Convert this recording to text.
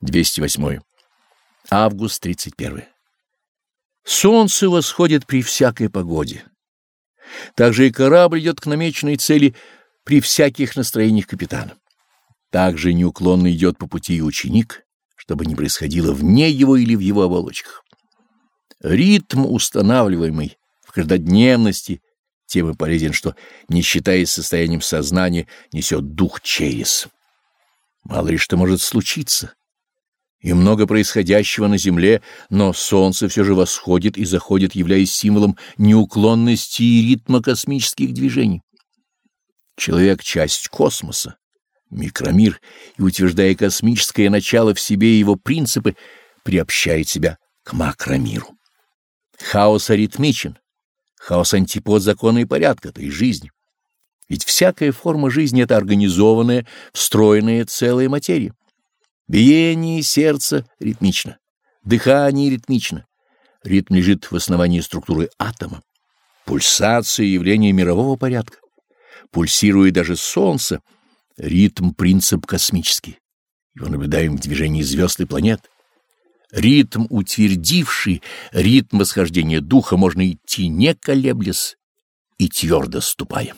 208. Август 31. Солнце восходит при всякой погоде. Также и корабль идет к намеченной цели при всяких настроениях капитана. Также неуклонно идет по пути и ученик, чтобы не происходило вне его или в его оболочках. Ритм, устанавливаемый в каждодневности, тем и полезен, что, не считаясь состоянием сознания, несет дух через. Мало ли что может случиться. И много происходящего на Земле, но Солнце все же восходит и заходит, являясь символом неуклонности и ритма космических движений. Человек — часть космоса, микромир, и, утверждая космическое начало в себе и его принципы, приобщает себя к макромиру. Хаос аритмичен, хаос антипод закона и порядка, то есть жизни. Ведь всякая форма жизни — это организованная, встроенная целая материя. Биение сердца ритмично, дыхание ритмично. Ритм лежит в основании структуры атома. Пульсация — явление мирового порядка. Пульсирует даже солнце. Ритм — принцип космический. Его наблюдаем в движении звезд и планет. Ритм утвердивший, ритм восхождения духа можно идти не колеблясь и твердо ступая.